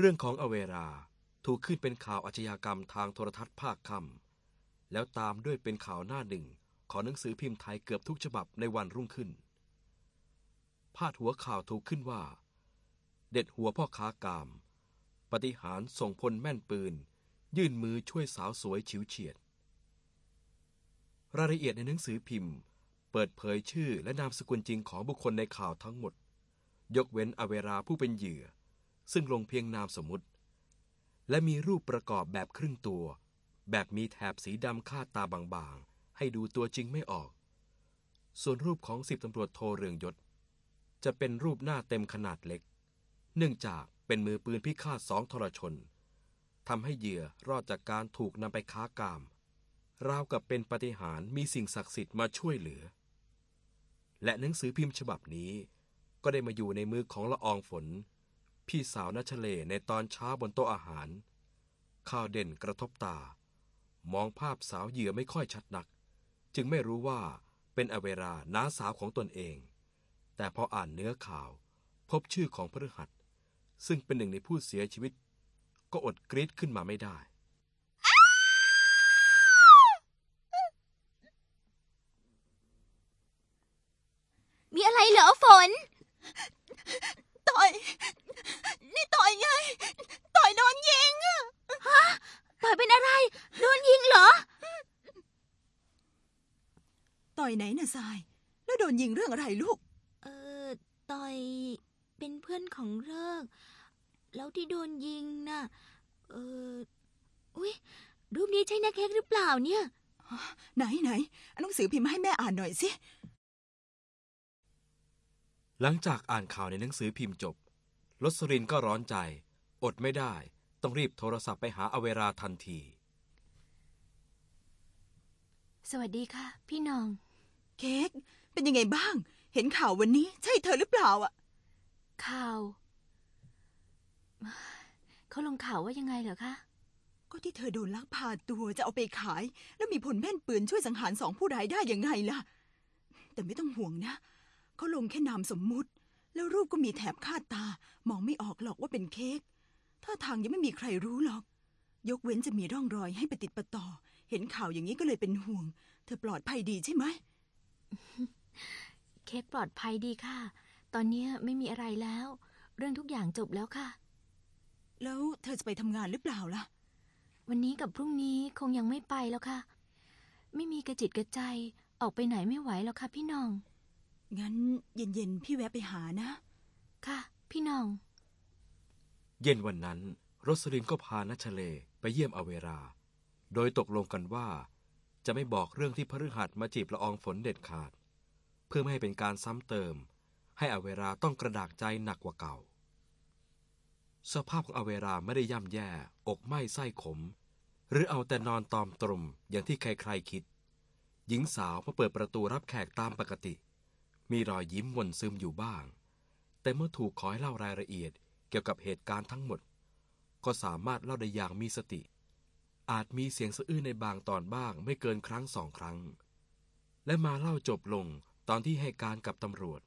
เรื่องของอเวราถูกขึ้นเป็นข่าวอาชญากรรมทางโทรทัศน์ภาคค่ำแล้วตามด้วยเป็นข่าวหน้าหนึ่งของหนังสือพิมพ์ไทยเกือบทุกฉบับในวันรุ่งขึ้น พาดหัวข่าวถูกขึ้นว่า เด็ดหัวพ่อค้ากาม ปฏิหารส่งพลแม่นปืน ยื่นมือช่วยสาวสวยฉิวเฉียด รายละเอียดในหนังสือพิมพ์ เปิดเผยชื่อและนามสกุลจริงของบุคคลในข่าวทั้งหมด ยกเว้นอเวราผู้เป็นเหยื่อ ซึ่งลงเพียงนามสมมุติ และมีรูปประกอบแบบครึ่งตัว แบบมีแถบสีดำคาดตาบางๆ ให้ดูตัวจริงไม่ออก ส่วนรูปของสิบตำรวจโทเรืองยศ จะเป็นรูปหน้าเต็มขนาดเล็ก เนื่องจากเป็นมือปืนพิฆาตสองทรชนทำให้เหยื่อรอดจากการถูกนำไปค้ากาม ราวกับเป็นปฏิหารมีสิ่งศักดิ์สิทธิ์มาช่วยเหลือ และหนังสือพิมพ์ฉบับนี้ ก็ได้มาอยู่ในมือของละอองฝน พี่สาวนัชเลในตอนเช้าบนโต๊ะอาหาร ข้าวเด่นกระทบตา มองภาพสาวเหยื่อไม่ค่อยชัดนัก จึงไม่รู้ว่าเป็นอเวราน้าสาวของตนเอง แต่พออ่านเนื้อข่าว พบชื่อของพฤหัส ซึ่งเป็นหนึ่งในผู้เสียชีวิต ก็อดกรีดขึ้นมาไม่ได้ มีอะไรเหรอฝน ต่อย อยไง ต่อยโดนยิงอะต่อยเป็นอะไร โดนยิงเหรอ ต่อยไหนน่ะทราย แล้วโดนยิงเรื่องอะไรลูก เออต่อยเป็นเพื่อนของเลิก แล้วที่โดนยิงน่ะ เออ อุ้ยรูปนี้ใช่นักเค้กหรือเปล่าเนี่ย ไหนไหนเอาหนังสือพิมพ์มาให้แม่อ่านหน่อยสิ หลังจากอ่านข่าวในหนังสือพิมพ์จบ รสรินก็ร้อนใจ อดไม่ได้ ต้องรีบโทรศัพท์ไปหาอเวราทันที สวัสดีค่ะ พี่น้อง เค้กเป็นยังไงบ้าง เห็นข่าววันนี้ ใช่เธอหรือเปล่าอะ ข่าว เขาลงข่าวว่ายังไงเหรอคะ ก็ที่เธอโดนลักพาตัวจะเอาไปขาย แล้วมีผลแม่นปืนช่วยสังหารสองผู้ร้ายได้ยังไงล่ะ แต่ไม่ต้องห่วงนะ เขาลงแค่นามสมมุติ แล้วรูปก็มีแถบคาดตา มองไม่ออกหรอกว่าเป็นเค้กท่าทางยังไม่มีใครรู้หรอก ยกเว้นจะมีร่องรอยให้ไปติดประต่อ เห็นข่าวอย่างนี้ก็เลยเป็นห่วง เธอปลอดภัยดีใช่ไหม เค้กปลอดภัยดีค่ะ ตอนเนี้ยไม่มีอะไรแล้ว เรื่องทุกอย่างจบแล้วค่ะ แล้วเธอจะไปทำงานหรือเปล่าล่ะ วันนี้กับพรุ่งนี้คงยังไม่ไปแล้วค่ะ ไม่มีกระจิตกระใจ ออกไปไหนไม่ไหวแล้วค่ะพี่น้อง งั้นเย็นๆพี่แวะไปหานะ ค่ะ พี่น้อง เย็นวันนั้นรสลินก็พานัชเลไปเยี่ยมอเวรา โดยตกลงกันว่า จะไม่บอกเรื่องที่พฤหัสมาจีบละอองฝนเด็ดขาด เพื่อไม่ให้เป็นการซ้ำเติม ให้อเวราต้องกระดากใจหนักกว่าเก่า สภาพของอเวราไม่ได้ย่ำแย่ อกไหม้ไส้ขม หรือเอาแต่นอนตอมตรมอย่างที่ใครๆคิด หญิงสาวมาเปิดประตูรับแขกตามปกติ มีรอยยิ้มหม่นซึมอยู่บ้าง แต่เมื่อถูกขอให้เล่ารายละเอียดเกี่ยวกับเหตุการณ์ทั้งหมด ก็สามารถเล่าได้อย่างมีสติ อาจมีเสียงสะอื้นในบางตอนบ้างไม่เกินครั้งสองครั้ง และมาเล่าจบลงตอนที่ให้การกับตำรวจ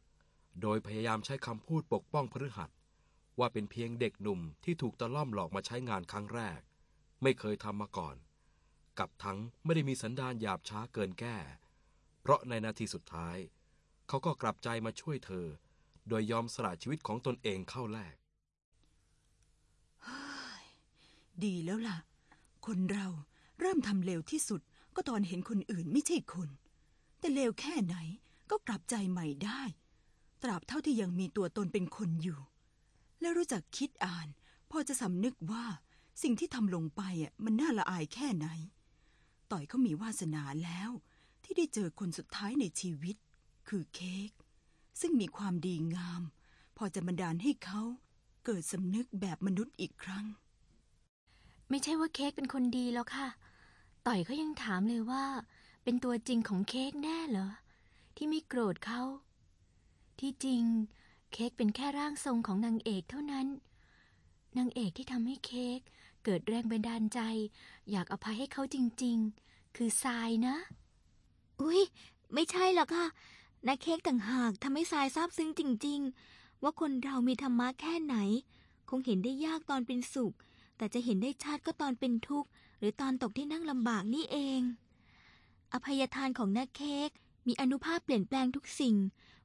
โดยพยายามใช้คำพูดปกป้องพฤหัสว่าเป็นเพียงเด็กหนุ่มที่ถูกตะล่อมหลอกมาใช้งานครั้งแรก ไม่เคยทำมาก่อน กับทั้งไม่ได้มีสันดานหยาบช้าเกินแก้ เพราะในนาทีสุดท้าย เขาก็กลับใจมาช่วยเธอ โดยยอมสละชีวิตของตนเองเข้าแลกดีแล้วล่ะ คนเราเริ่มทำเลวที่สุดก็ตอนเห็นคนอื่นไม่ใช่คน แต่เลวแค่ไหนก็กลับใจใหม่ได้ ตราบเท่าที่ยังมีตัวตนเป็นคนอยู่ และรู้จักคิดอ่าน พอจะสำนึกว่าสิ่งที่ทำลงไปอะมันน่าละอายแค่ไหน ต่อยเขามีวาสนาแล้ว ที่ได้เจอคนสุดท้ายในชีวิต คือเค้กซึ่งมีความดีงาม พอจะบันดาลให้เขาเกิดสำนึกแบบมนุษย์อีกครั้ง ไม่ใช่ว่าเค้กเป็นคนดีแล้วค่ะ ต่อยเขายังถามเลยว่า เป็นตัวจริงของเค้กแน่เหรอ ที่ไม่โกรธเขา ที่จริง เค้กเป็นแค่ร่างทรงของนางเอกเท่านั้น นางเอกที่ทำให้เค้กเกิดแรงบันดาลใจ อยากอภัยให้เขาจริง ๆ คือทรายนะ อุ๊ย ไม่ใช่หรอกค่ะ นาเค้กต่างหากทำให้ทรายซาบซึ้งจริง ๆ ว่าคนเรามีธรรมะแค่ไหน คงเห็นได้ยากตอนเป็นสุข แต่จะเห็นได้ชัดก็ตอนเป็นทุกข์ หรือตอนตกที่นั่งลำบากนี่เอง อภัยทานของนักเค้กมีอนุภาพเปลี่ยนแปลงทุกสิ่ง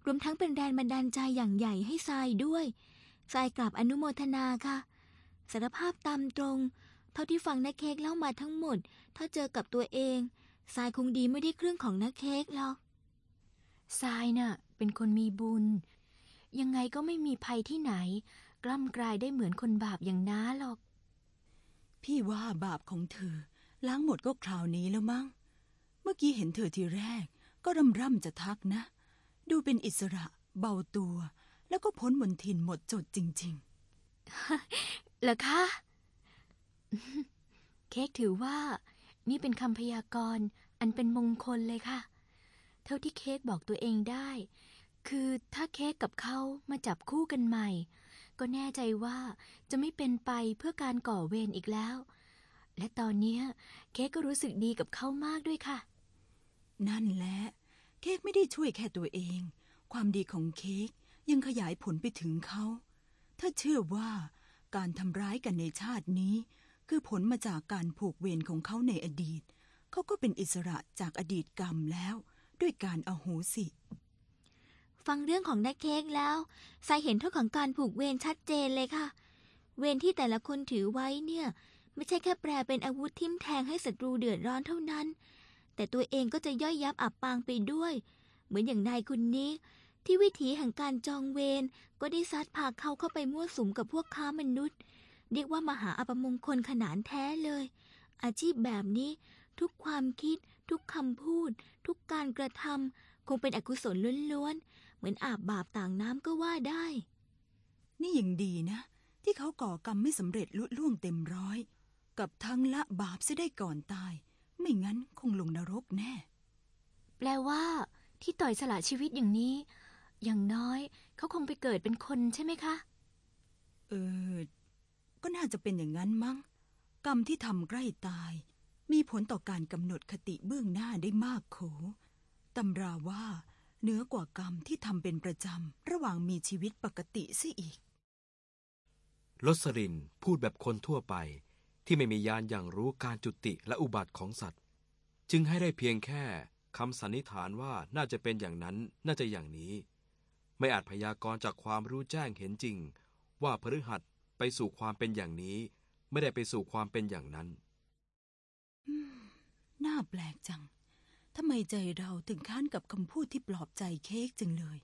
รวมทั้งเป็นแรงบันดาลใจอย่างใหญ่ให้ทรายด้วยทรายกลับอนุโมทนาค่ะสารภาพตามตรง เท่าที่ฟังนักเค้กเล่ามาทั้งหมด ถ้าเจอกับตัวเองทรายคงดีไม่ได้เครึ่องของนักเค้กหรอก ทรายน่ะเป็นคนมีบุญ ยังไงก็ไม่มีภัยที่ไหน กล้ำกลายได้เหมือนคนบาปอย่างน้าหรอก พี่ว่าบาปของเธอ ล้างหมดก็คราวนี้แล้วมั้ง เมื่อกี้เห็นเธอทีแรก ก็ร่ำร่ำจะทักนะ ดูเป็นอิสระ เบาตัว แล้วก็พ้นมนทินหมดจดจริงเหรอคะ เค้กถือว่า นี่เป็นคำพยากรณ์อันเป็นมงคลเลยค่ะ เท่าที่เค้กบอกตัวเองได้ คือถ้าเค้กกับเขามาจับคู่กันใหม่ ก็แน่ใจว่าจะไม่เป็นไปเพื่อการก่อเวรอีกแล้ว และตอนเนี้ยเค้กก็รู้สึกดีกับเขามากด้วยค่ะ นั่นแหละ เค้กไม่ได้ช่วยแค่ตัวเอง ความดีของเค้กยังขยายผลไปถึงเขา ถ้าเชื่อว่าการทำร้ายกันในชาตินี้ คือผลมาจากการผูกเวรของเขาในอดีต เขาก็เป็นอิสระจากอดีตกรรมแล้ว ด้วยการอโหสิ ฟังเรื่องของนักเค้กแล้วทรายเห็นโทษของการผูกเวรชัดเจนเลยค่ะ เวรที่แต่ละคนถือไว้เนี่ย ไม่ใช่แค่แปลเป็นอาวุธทิ่มแทงให้ศัตรูเดือดร้อนเท่านั้น แต่ตัวเองก็จะย่อยยับอับปางไปด้วย เหมือนอย่างนายคนนี้ ที่วิถีแห่งการจองเวรก็ได้ซัดพาเขาเข้าไปมั่วสุมกับพวกค้ามนุษย์เรียกว่ามหาอัปมงคลขนานแท้เลย อาชีพแบบนี้ทุกความคิด ทุกคำพูด ทุกการกระทำคงเป็นอกุศลล้วนๆ เหมือนอาบบาปต่างน้ำก็ว่าได้ นี่ยังดีนะ ที่เขาก่อกรรมไม่สำเร็จลุล่วงเต็มร้อย กับทั้งละบาปเสียได้ก่อนตาย ไม่งั้นคงลงนรกแน่ แปลว่า ที่ต่อยสละชีวิตอย่างนี้ อย่างน้อยเขาคงไปเกิดเป็นคนใช่ไหมคะ เออ ก็น่าจะเป็นอย่างนั้นมั้ง กรรมที่ทำใกล้ตาย มีผลต่อการกำหนดคติเบื้องหน้าได้มากโขตำราว่าเหนือกว่ากรรมที่ทำเป็นประจำ ระหว่างมีชีวิตปกติเสียอีกลสรินพูดแบบคนทั่วไป ที่ไม่มียานอย่างรู้การจุติและอุบัติของสัตว์ จึงให้ได้เพียงแค่คำสันนิษฐานว่าน่าจะเป็นอย่างนั้นน่าจะอย่างนี้ ไม่อาจพยากรณ์จากความรู้แจ้งเห็นจริง ว่าพฤหัสไปสู่ความเป็นอย่างนี้ ไม่ได้ไปสู่ความเป็นอย่างนั้น น่าแปลกจังทำไมใจเราถึงค้านกับคำพูดที่ปลอบใจเค้กจังเลย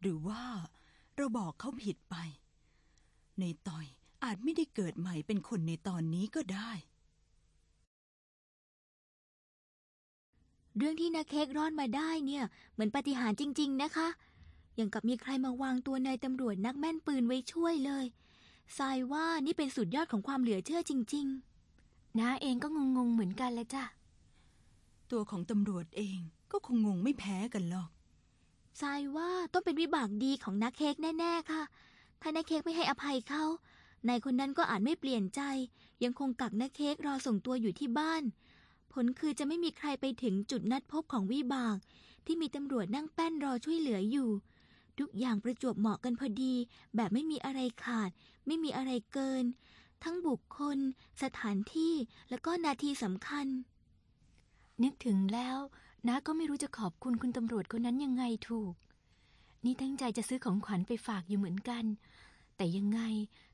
หรือว่าเราบอกเขาผิดไป ในต่อยอาจไม่ได้เกิดใหม่เป็นคนในตอนนี้ก็ได้ เรื่องที่นาเค้กรอดมาได้เนี่ย เหมือนปาฏิหาริย์จริง ๆ นะคะ อย่างกับมีใครมาวางตัวนายตำรวจนักแม่นปืนไว้ช่วยเลยทรายว่านี่เป็นสุดยอดของความเหลือเชื่อจริง ๆ น้าเองก็งงๆเหมือนกันแหละจ้ะ ตัวของตำรวจเองก็คงงงไม่แพ้กันหรอกๆทรายว่าต้องเป็นวิบากดีของนักเค้กแน่ ๆ ค่ะ ถ้านักเค้กไม่ให้อภัยเขา นายคนนั้นก็อาจไม่เปลี่ยนใจ ยังคงกักนักเค้กรอส่งตัวอยู่ที่บ้าน ผลคือจะไม่มีใครไปถึงจุดนัดพบของวิบาก ที่มีตำรวจนั่งแป้นรอช่วยเหลืออยู่ ทุกอย่างประจวบเหมาะกันพอดี แบบไม่มีอะไรขาด ไม่มีอะไรเกิน ทั้งบุคคล สถานที่แล้วก็นาทีสำคัญ นึกถึงแล้วน้าก็ไม่รู้จะขอบคุณคุณตำรวจคนนั้นยังไงถูก นี่ตั้งใจจะซื้อของขวัญไปฝากอยู่เหมือนกัน แต่ยังไง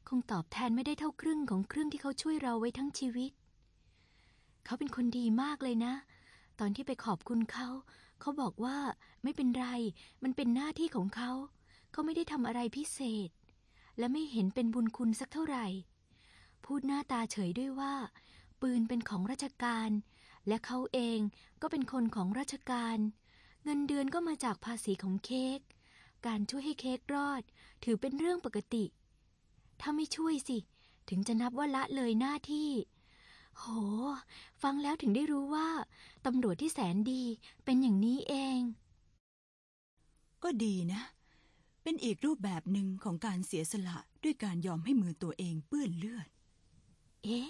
คงตอบแทนไม่ได้เท่าครึ่งของครึ่งที่เขาช่วยเราไว้ทั้งชีวิต เขาเป็นคนดีมากเลยนะ ตอนที่ไปขอบคุณเขา เขาบอกว่าไม่เป็นไร มันเป็นหน้าที่ของเขา เขาไม่ได้ทำอะไรพิเศษ และไม่เห็นเป็นบุญคุณสักเท่าไหร่ พูดหน้าตาเฉยด้วยว่า ปืนเป็นของราชการ และเขาเองก็เป็นคนของราชการ เงินเดือนก็มาจากภาษีของเค้กการช่วยให้เค้กรอด ถือเป็นเรื่องปกติ ถ้าไม่ช่วยสิ ถึงจะนับว่าละเลยหน้าที่ โห ฟังแล้วถึงได้รู้ว่าตำรวจที่แสนดีเป็นอย่างนี้เอง ก็ดีนะ เป็นอีกรูปแบบหนึ่งของการเสียสละด้วยการยอมให้มือตัวเองเปื้อนเลือด เอ๊ะ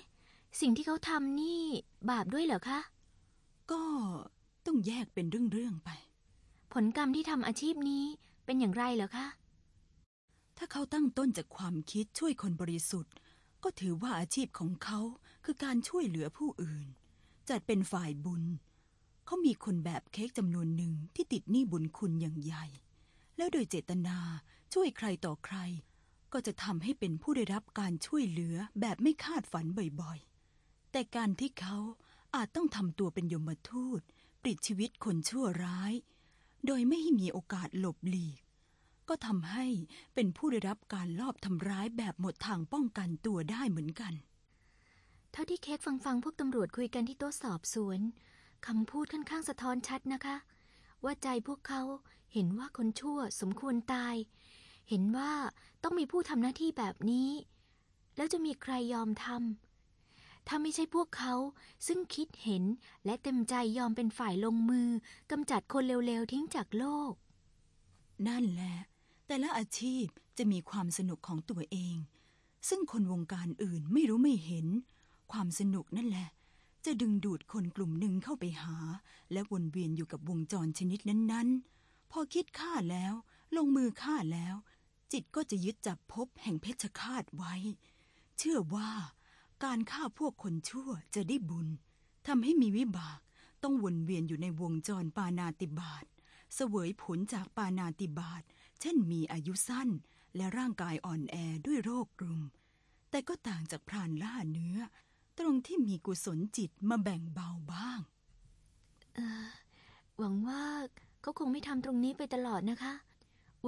สิ่งที่เขาทำนี่บาปด้วยเหรอคะ ก็ต้องแยกเป็นเรื่องๆไป ผลกรรมที่ทำอาชีพนี้เป็นอย่างไรเหรอคะ ถ้าเขาตั้งต้นจากความคิดช่วยคนบริสุทธิ์ ก็ถือว่าอาชีพของเขาคือการช่วยเหลือผู้อื่น จัดเป็นฝ่ายบุญ เขามีคนแบบเค้กจำนวนหนึ่งที่ติดหนี้บุญคุณอย่างใหญ่ แล้วโดยเจตนาช่วยใครต่อใคร ก็จะทำให้เป็นผู้ได้รับการช่วยเหลือแบบไม่คาดฝันบ่อยๆ แต่การที่เขาอาจต้องทำตัวเป็นยมทูตปลิดชีวิตคนชั่วร้าย โดยไม่ให้มีโอกาสหลบหลีก ก็ทำให้เป็นผู้ได้รับการลอบทำร้ายแบบหมดทางป้องกันตัวได้เหมือนกัน เท่าที่เค้กฟังฟังพวกตำรวจคุยกันที่โต๊ะสอบสวนคำพูดค่อนข้างสะท้อนชัดนะคะ ว่าใจพวกเขาเห็นว่าคนชั่วสมควรตาย เห็นว่าต้องมีผู้ทำหน้าที่แบบนี้ แล้วจะมีใครยอมทำถ้าไม่ใช่พวกเขาซึ่งคิดเห็นและเต็มใจยอมเป็นฝ่ายลงมือกำจัดคนเร็วๆทิ้งจากโลก นั่นแหละ แต่ละอาชีพจะมีความสนุกของตัวเอง ซึ่งคนวงการอื่นไม่รู้ไม่เห็น ความสนุกนั่นแหละ จะดึงดูดคนกลุ่มหนึ่งเข้าไปหา และวนเวียนอยู่กับวงจรชนิดนั้นๆ พอคิดฆ่าแล้วลงมือฆ่าแล้ว จิตก็จะยึดจับภพแห่งเพชฌฆาตไว้ เชื่อว่าการฆ่าพวกคนชั่วจะได้บุญทำให้มีวิบากต้องวนเวียนอยู่ในวงจรปานาติบาตเสวยผลจากปานาติบาตเช่นมีอายุสั้นและร่างกายอ่อนแอด้วยโรครุม แต่ก็ต่างจากพรานล่าเนื้อ ตรงที่มีกุศลจิตมาแบ่งเบาบ้างหวังว่าเขาคงไม่ทำตรงนี้ไปตลอดนะคะ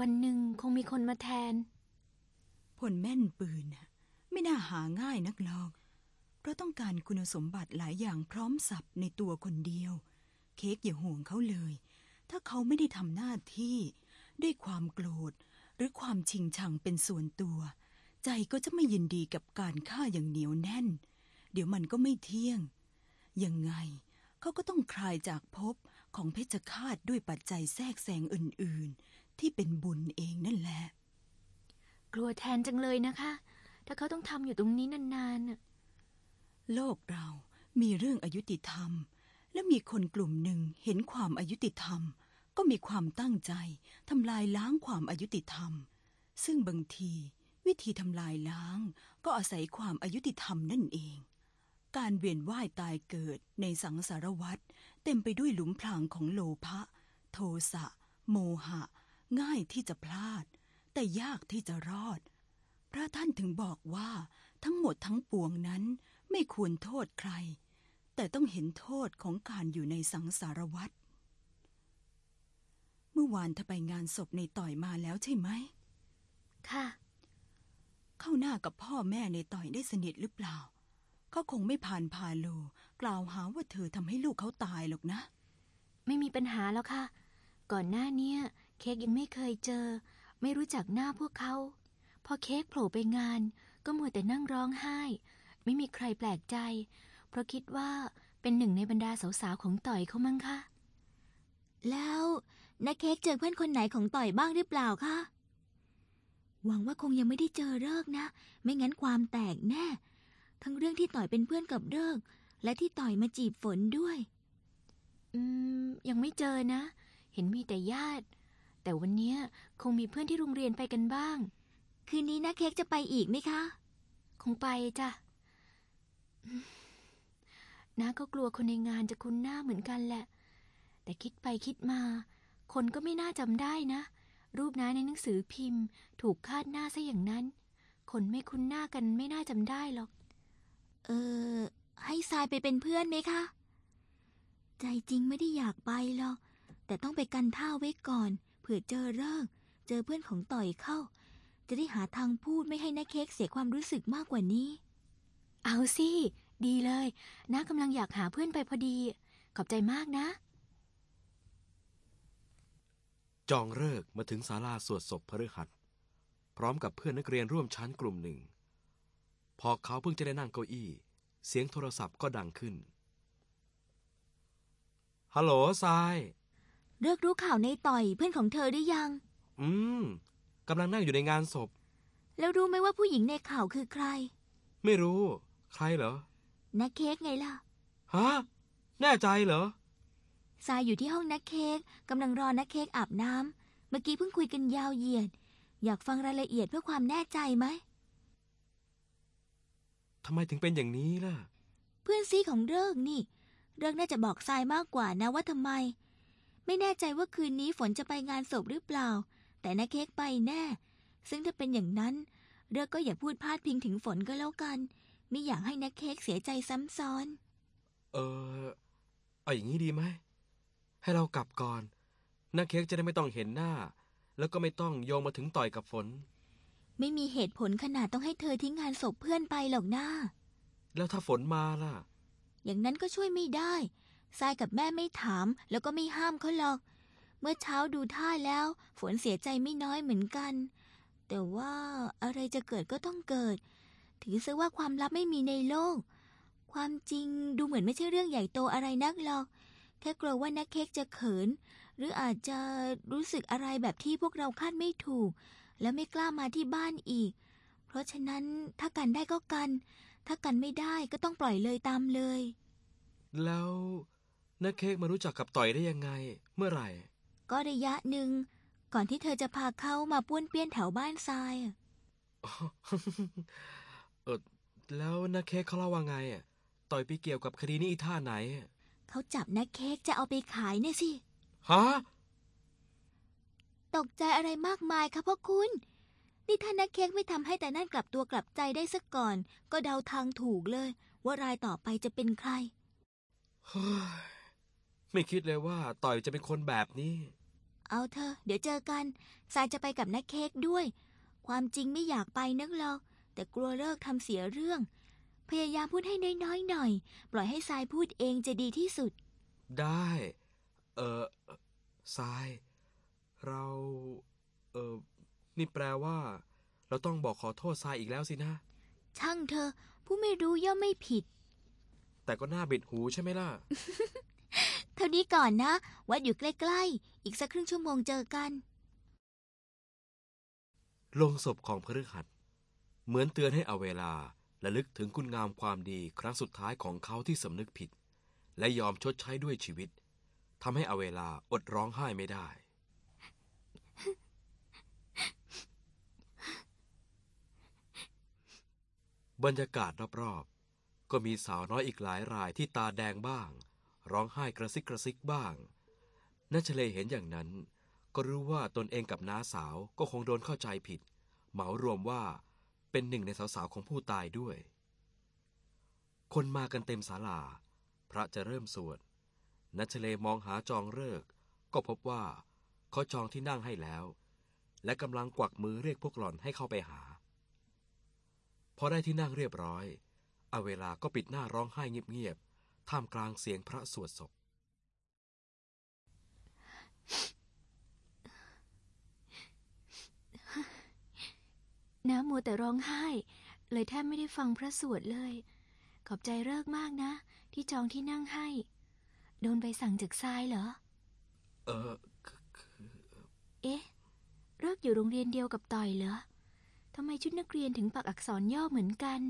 วันหนึ่งคงมีคนมาแทน ผลแม่นปืนน่ะไม่น่าหาง่ายนักหรอก เพราะต้องการคุณสมบัติหลายอย่างพร้อมสับในตัวคนเดียว เค้กอย่าห่วงเขาเลย ถ้าเขาไม่ได้ทำหน้าที่ ด้วยความโกรธ หรือความชิงชังเป็นส่วนตัว ใจก็จะไม่ยินดีกับการฆ่าอย่างเหนียวแน่น เดี๋ยวมันก็ไม่เที่ยง ยังไงเขาก็ต้องคลายจากภพของเพชฌฆาตด้วยปัจจัยแทรกแซงอื่น ที่เป็นบุญเองนั่นแหละ กลัวแทนจังเลยนะคะ ถ้าเขาต้องทำอยู่ตรงนี้นานๆน่ะโลกเรามีเรื่องอายุติธรรม และมีคนกลุ่มหนึ่งเห็นความอายุติธรรม ก็มีความตั้งใจทำลายล้างความอายุติธรรม ซึ่งบางทีวิธีทำลายล้าง ก็อาศัยความอายุติธรรมนั่นเอง การเวียนว่ายตายเกิดในสังสารวัฏเต็มไปด้วยหลุมพรางของโลภะ โทสะ โมหะ ง่ายที่จะพลาด แต่ยากที่จะรอด พระท่านถึงบอกว่าทั้งหมดทั้งปวงนั้นไม่ควรโทษใคร แต่ต้องเห็นโทษของการอยู่ในสังสารวัฏเมื่อวานเธอไปงานศพในต่อยมาแล้วใช่ไหม ค่ะ เข้าหน้ากับพ่อแม่ในต่อยได้สนิทหรือเปล่า เขาคงไม่ผ่านพาโลกล่าวหาว่าเธอทำให้ลูกเขาตายหรอกนะ ไม่มีปัญหาแล้วค่ะ ก่อนหน้าเนี้ย เค้กยังไม่เคยเจอ ไม่รู้จักหน้าพวกเขา พอเค้กโผล่ไปงาน ก็มัวแต่นั่งร้องไห้ ไม่มีใครแปลกใจ เพราะคิดว่าเป็นหนึ่งในบรรดาสาวๆของต่อยเขามั้งคะแล้วนักเค้กเจอเพื่อนคนไหนของต่อยบ้างหรือเปล่าคะหวังว่าคงยังไม่ได้เจอเลิกนะ ไม่งั้นความแตกแน่ ทั้งเรื่องที่ต่อยเป็นเพื่อนกับเลิกและที่ต่อยมาจีบฝนด้วย อืม ยังไม่เจอนะ เห็นมีแต่ญาติ แต่วันเนี้ยคงมีเพื่อนที่โรงเรียนไปกันบ้าง คืนนี้นักเค้กจะไปอีกไหมคะ คงไปจ้ะอืมน้าก็กลัวคนในงานจะคุ้นหน้าเหมือนกันแหละ แต่คิดไปคิดมา คนก็ไม่น่าจำได้นะ รูปน้าในหนังสือพิมพ์ ถูกคาดหน้าซะอย่างนั้น คนไม่คุ้นหน้ากันไม่น่าจำได้หรอก เออ ให้ทรายไปเป็นเพื่อนไหมคะ ใจจริงไม่ได้อยากไปหรอก แต่ต้องไปกันท่าไว้ก่อน เผื่อเจอเลิกเจอเพื่อนของต่อยเข้า จะได้หาทางพูดไม่ให้นักเค้กเสียความรู้สึกมากกว่านี้ เอาสิ ดีเลยน้ากำลังอยากหาเพื่อนไปพอดี ขอบใจมากนะ จองเลิกมาถึงศาลาสวดศพพฤหัส พร้อมกับเพื่อนนักเรียนร่วมชั้นกลุ่มหนึ่ง พอเขาเพิ่งจะได้นั่งเก้าอี้ เสียงโทรศัพท์ก็ดังขึ้นฮัลโหลทราย เลิกรู้ข่าวในต่อยเพื่อนของเธอหรือยัง อืมกำลังนั่งอยู่ในงานศพ แล้วรู้ไหมว่าผู้หญิงในข่าวคือใคร ไม่รู้ ใครเหรอนักเค้กไงล่ะ ฮะ แน่ใจเหรอทรายอยู่ที่ห้องนักเค้กกำลังรอนักเค้กอาบน้ำเมื่อกี้เพิ่งคุยกันยาวเหยียด อยากฟังรายละเอียดเพื่อความแน่ใจไหมทำไมถึงเป็นอย่างนี้ล่ะ เพื่อนซีของเริกนี่ เริกน่าจะบอกทรายมากกว่านะว่าทำไม ไม่แน่ใจว่าคืนนี้ฝนจะไปงานศพหรือเปล่า แต่นาเค้กไปแน่ ซึ่งถ้าเป็นอย่างนั้น เริกก็อย่าพูดพาดพิงถึงฝนก็แล้วกัน ไม่อยากให้นาเค้กเสียใจซ้ำซ้อน เออเอาอย่างนี้ดีไหม ให้เรากลับก่อนนักเค้กจะได้ไม่ต้องเห็นหน้า แล้วก็ไม่ต้องโยงมาถึงต่อยกับฝน ไม่มีเหตุผลขนาดต้องให้เธอทิ้งงานศพเพื่อนไปหรอกนะแล้วถ้าฝนมาล่ะ อย่างนั้นก็ช่วยไม่ได้ ทรายกับแม่ไม่ถาม แล้วก็ไม่ห้ามเขาหรอก เมื่อเช้าดูท่าแล้ว ฝนเสียใจไม่น้อยเหมือนกัน แต่ว่าอะไรจะเกิดก็ต้องเกิด ถือซะว่าความลับไม่มีในโลก ความจริงดูเหมือนไม่ใช่เรื่องใหญ่โตอะไรนักหรอก แค่กลัวว่านักเค้กจะเขิน หรืออาจจะรู้สึกอะไรแบบที่พวกเราคาดไม่ถูก และไม่กล้ามาที่บ้านอีก เพราะฉะนั้นถ้ากันได้ก็กัน ถ้ากันไม่ได้ก็ต้องปล่อยเลยตามเลยแล้ว นักเค้กมารู้จักกับต่อยได้ยังไง เมื่อไหร่ ก็ระยะหนึ่ง ก่อนที่เธอจะพาเขามาป้วนเปี้ยนแถวบ้านทรายอะเออแล้วนักเค้กเขาเล่าว่าไงอะต่อยไปเกี่ยวกับคดีนี้อีท่าไหนอะเขาจับนักเค้กจะเอาไปขายเนี่ยสิฮะตกใจอะไรมากมายคะพ่อคุณ นี่ถ้านักเค้กไม่ทำให้แต่นั่นกลับตัวกลับใจได้สักก่อน ก็เดาทางถูกเลย ว่ารายต่อไปจะเป็นใครเฮ้ย ไม่คิดเลยว่าต่อยจะเป็นคนแบบนี้ เอาเธอะเดี๋ยวเจอกันทรายจะไปกับนักเค้กด้วย ความจริงไม่อยากไปนักหรอก แต่กลัวเลิกทำเสียเรื่อง พยายามพูดให้น้อยๆหน่อย ปล่อยให้ทรายพูดเองจะดีที่สุด ได้ เออทราย เรา เออนี่แปลว่า เราต้องบอกขอโทษทรายอีกแล้วสินะ ช่างเธอ ผู้ไม่รู้ย่อมไม่ผิด แต่ก็น่าบิดหูใช่ไหมล่ะ เท่านี้ก่อนนะ วัดอยู่ใกล้ๆ อีกสักครึ่งชั่วโมงเจอกัน ลงศพของพฤหัส เหมือนเตือนให้เอาเวลาและลึกถึงคุณงามความดีครั้งสุดท้ายของเขาที่สำนึกผิด และยอมชดใช้ด้วยชีวิตทำให้เอาเวลาอดร้องไห้ไม่ได้ บรรยากาศรอบๆ ก็มีสาวน้อยอีกหลายรายที่ตาแดงบ้าง ร้องไห้กระซิกกระซิกบ้างนัชเลเห็นอย่างนั้น ก็รู้ว่าตนเองกับน้าสาวก็คงโดนเข้าใจผิด เหมารวมว่าเป็นหนึ่งในสาวๆของผู้ตายด้วย คนมากันเต็มศาลา พระจะเริ่มสวดนัชเลมองหาจองเลิก ก็พบว่าเขาจองที่นั่งให้แล้ว และกำลังกวักมือเรียกพวกหล่อนให้เข้าไปหา พอได้ที่นั่งเรียบร้อย เอาเวลาก็ปิดหน้าร้องไห้เงียบๆ ท่ามกลางเสียงพระสวดศพ น้ามัวแต่ร้องไห้ เลยแทบไม่ได้ฟังพระสวดเลย ขอบใจเลิกมากนะ ที่จองที่นั่งให้ โดนใบสั่งจากทรายเหรอ เออคือคือเอ๊ะ เลิกอยู่โรงเรียนเดียวกับต่อยเหรอทำไมชุดนักเรียนถึงปักอักษรย่อเหมือนกัน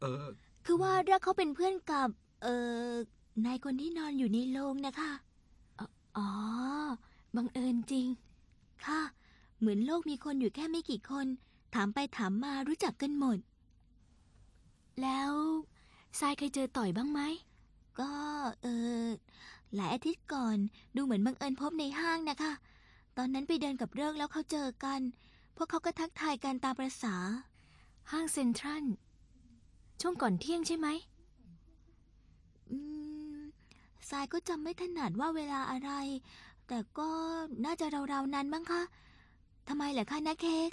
เออ คือว่ารักเขาเป็นเพื่อนกับ เออนายคนที่นอนอยู่ในโรงนะคะ อ๋อ บังเอิญจริง ค่ะ เหมือนโลกมีคนอยู่แค่ไม่กี่คน ถามไปถามมารู้จักกันหมด แล้วทรายเคยเจอต่อยบ้างไหม ก็เออหลายอาทิตย์ก่อนดูเหมือนบังเอิญพบในห้างนะคะ ตอนนั้นไปเดินกับเริกแล้วเขาเจอกัน พวกเขาก็ทักทายกันตามประษา ห้างเซ็นทรัลช่วงก่อนเที่ยงใช่ไหม สายก็จำไม่ถนัดว่าเวลาอะไร แต่ก็น่าจะราวๆนั้นมั้งคะทำไมเหรอคะนะเค้ก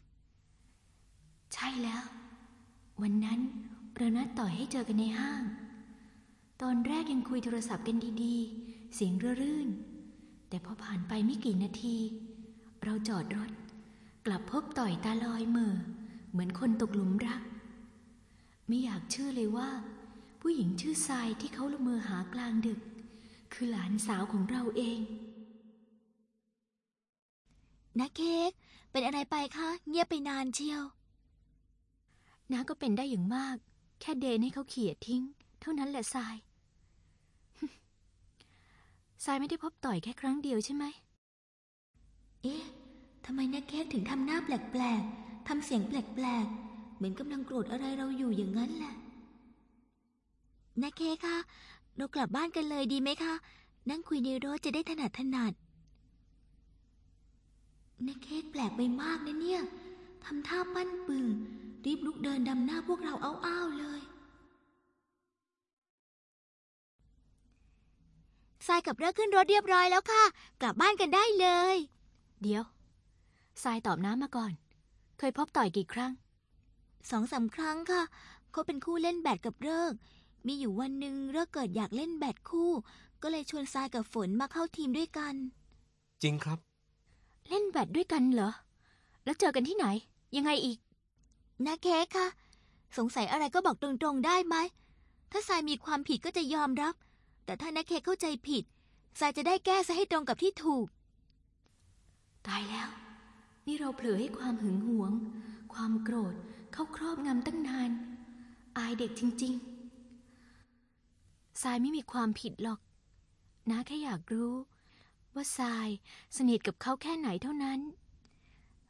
ใช่แล้ว วันนั้นเรานัดต่อยให้เจอกันในห้าง ตอนแรกยังคุยโทรศัพท์กันดีๆ เสียงเรื่อรื่น แต่พอผ่านไปไม่กี่นาที เราจอดรถ กลับพบต่อยตาลอยเม่อ เหมือนคนตกหลุมรัก ไม่อยากเชื่อเลยว่า ผู้หญิงชื่อทรายที่เขาละเมอหากลางดึก คือหลานสาวของเราเองนะเค้กเป็นอะไรไปคะเงียบไปนานเชียวน้าก็เป็นได้อย่างมาก แค่เดนให้เขาเขี่ยทิ้ง เท่านั้นแหละทรายทรายไม่ได้พบต่อยแค่ครั้งเดียวใช่ไหม เอ๊ะทำไมนักเค้กถึงทำหน้าแปลกๆทำเสียงแปลกๆ เหมือนกำลังโกรธอะไรเราอยู่อย่างนั้นแหละนักเค้กคะ เรากลับบ้านกันเลยดีไหมคะ นั่งคุยในรถจะได้ถนัดถนัดนักเค้กแปลกไปมากนะเนี่ยทำท่าปั้นปึง รีบลุกเดินดำหน้าพวกเราอ้าวๆเลยทรายกับเรือขึ้นรถเรียบร้อยแล้วค่ะ กลับบ้านกันได้เลย เดี๋ยวทรายตอบน้ำมาก่อน เคยพบต่อยกี่ครั้ง สองสามครั้งค่ะ เขาเป็นคู่เล่นแบดกับเริก มีอยู่วันหนึ่งเริกเกิดอยากเล่นแบดคู่ ก็เลยชวนทรายกับฝนมาเข้าทีมด้วยกัน จริงครับ เล่นแบดด้วยกันเหรอ แล้วเจอกันที่ไหน ยังไงอีก นะเค้กค่ะสงสัยอะไรก็บอกตรงๆได้ไหม ถ้าทรายมีความผิดก็จะยอมรับ แต่ถ้านักเค้กเข้าใจผิดทรายจะได้แก้ซะให้ตรงกับที่ถูก ตายแล้ว นี่เราเผลอให้ความหึงหวง ความโกรธเข้าครอบงำตั้งนาน อายเด็กจริง ๆ ทรายไม่มีความผิดหรอกน้าแค่อยากรู้ ว่าทรายสนิทกับเขาแค่ไหนเท่านั้น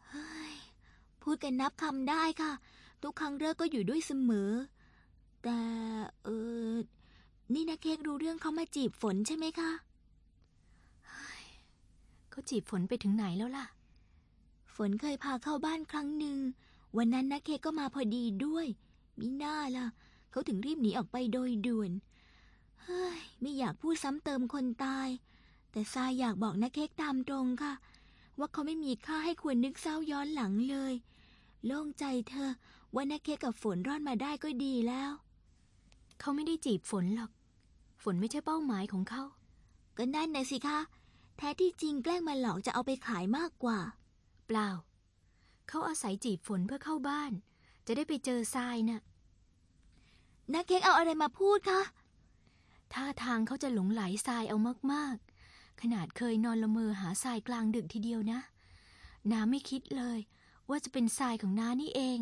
เฮ้ย พูดกันนับคำได้ค่ะ ทุกครั้งเลิกก็อยู่ด้วยเสมอ แต่เออนี่นะเค้กรู้เรื่องเขามาจีบฝนใช่ไหมคะเขาจีบฝนไปถึงไหนแล้วล่ะ ฝนเคยพาเข้าบ้านครั้งหนึ่ง วันนั้นนักเค้กก็มาพอดีด้วยมิน่าล่ะ เขาถึงรีบหนีออกไปโดยด่วนเฮ้ยไม่อยากพูดซ้ำเติมคนตาย แต่ทรายอยากบอกนักเค้กตามตรงค่ะ ว่าเขาไม่มีค่าให้ควรนึกเศร้าย้อนหลังเลย โล่งใจเธอ ว่านักเค้กกับฝนรอดมาได้ก็ดีแล้ว เขาไม่ได้จีบฝนหรอก ฝนไม่ใช่เป้าหมายของเขา ก็นั่นนะสิคะ แท้ที่จริงแกล้งมาหลอกจะเอาไปขายมากกว่า เปล่า เขาอาศัยจีบฝนเพื่อเข้าบ้าน จะได้ไปเจอทรายน่ะนักเค้กเอาอะไรมาพูดคะ ท่าทางเขาจะหลงไหลทรายเอามากๆ ขนาดเคยนอนละเมอหาทรายกลางดึกทีเดียวนะ น้าไม่คิดเลย ว่าจะเป็นทรายของน้านี่เอง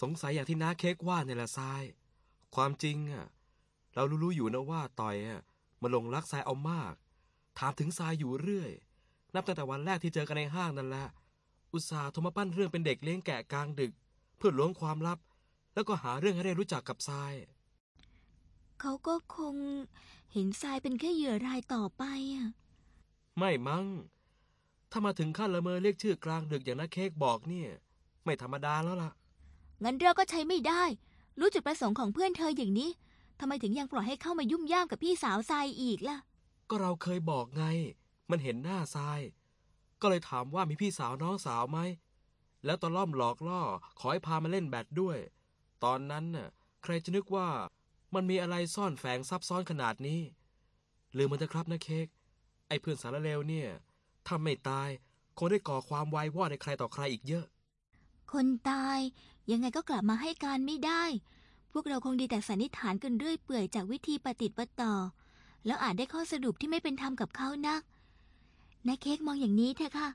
สงสัยอย่างที่น้าเค้กว่าเนี่ยแหละทราย ความจริงอะเรารู้ๆอยู่นะว่าต่อยอะมาหลงรักทรายเอามาก ถามถึงทรายอยู่เรื่อย นับตั้งแต่วันแรกที่เจอกันในห้างนั่นแหละอุตส่าห์โทรมาปั้นเรื่องเป็นเด็กเลี้ยงแกะกลางดึก เพื่อล้วงความลับ แล้วก็หาเรื่องให้ได้รู้จักกับทราย เขาก็คงเห็นทรายเป็นแค่เหยื่อรายต่อไปอะ ไม่มั้ง ถ้ามาถึงขั้นละเมอเรียกชื่อกลางดึกอย่างน้าเค้กบอกเนี่ย ไม่ธรรมดาแล้วล่ะ งั้นเราก็ใช้ไม่ได้ รู้จุดประสงค์ของเพื่อนเธออย่างนี้ ทำไมถึงยังปล่อยให้เข้ามายุ่มย่ามกับพี่สาวทรายอีกล่ะ ก็เราเคยบอกไง มันเห็นหน้าทราย ก็เลยถามว่ามีพี่สาวน้องสาวไหม แล้วตะล่อมหลอกล่อ ขอให้พามาเล่นแบดด้วย ตอนนั้นน่ะ ใครจะนึกว่า มันมีอะไรซ่อนแฝงซับซ้อนขนาดนี้ ลืมมันเถอะครับนะเค้ก ไอ้เพื่อนสารเลวเนี่ย ถ้าไม่ตาย คงได้ก่อความวายว่อดในใครต่อใครอีกเยอะ คนตายยังไงก็กลับมาให้การไม่ได้ พวกเราคงดีแต่สันนิษฐานกันเรื่อยเปื่อยจากวิธีปฏิติดต่อ แล้วอาจได้ข้อสรุปที่ไม่เป็นธรรมกับเขานักนายเค้กมองอย่างนี้เถอะค่ะ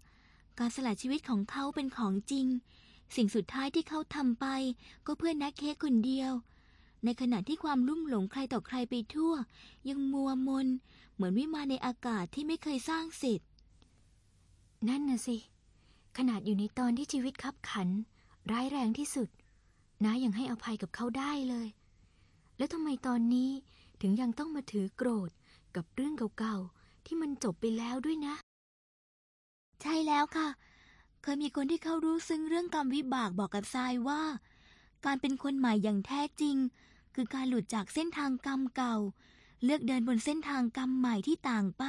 การสละชีวิตของเขาเป็นของจริง สิ่งสุดท้ายที่เขาทำไป ก็เพื่อนนักเค้กคนเดียว ในขณะที่ความลุ่มหลงใครต่อใครไปทั่ว ยังมัวมน เหมือนวิมานในอากาศที่ไม่เคยสร้างเสร็จ นั่นน่ะสิ ขนาดอยู่ในตอนที่ชีวิตคับขัน ร้ายแรงที่สุดน้ายังให้อภัยกับเขาได้เลย แล้วทำไมตอนนี้ถึงยังต้องมาถือโกรธกับเรื่องเก่าๆ ที่มันจบไปแล้วด้วยนะ ใช่แล้วค่ะ เคยมีคนที่เขารู้ซึ้งเรื่องกรรมวิบากบอกกับทรายว่า การเป็นคนใหม่อย่างแท้จริง คือการหลุดจากเส้นทางกรรมเก่า เลือกเดินบนเส้นทางกรรมใหม่ที่ต่างไป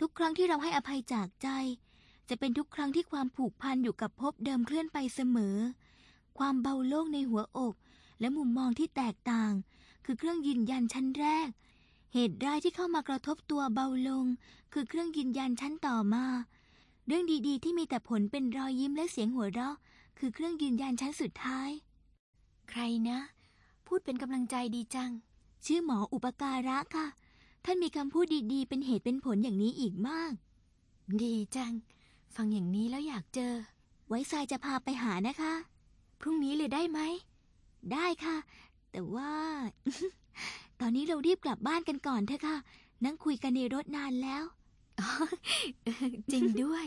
ทุกครั้งที่เราให้อภัยจากใจ จะเป็นทุกครั้งที่ความผูกพันอยู่กับภพเดิมเคลื่อนไปเสมอ ความเบาโล่งในหัวอก และมุมมองที่แตกต่าง คือเครื่องยืนยันชั้นแรก เหตุร้ายที่เข้ามากระทบตัวเบาลง คือเครื่องยืนยันชั้นต่อมา เรื่องดีๆ ที่มีแต่ผลเป็นรอยยิ้มและเสียงหัวเราะ คือเครื่องยืนยันชั้นสุดท้าย ใครนะ พูดเป็นกำลังใจดีจัง ชื่อหมออุปการะค่ะ ท่านมีคำพูดดีๆ เป็นเหตุเป็นผลอย่างนี้อีกมาก ดีจัง ฟังอย่างนี้แล้วอยากเจอ ไว้ทรายจะพาไปหานะคะ พรุ่งนี้เลยได้ไหม ได้ค่ะ แต่ว่า ตอนนี้เรารีบกลับบ้านกันก่อนเถอะค่ะ นั่งคุยกันในรถนานแล้ว จริงด้วย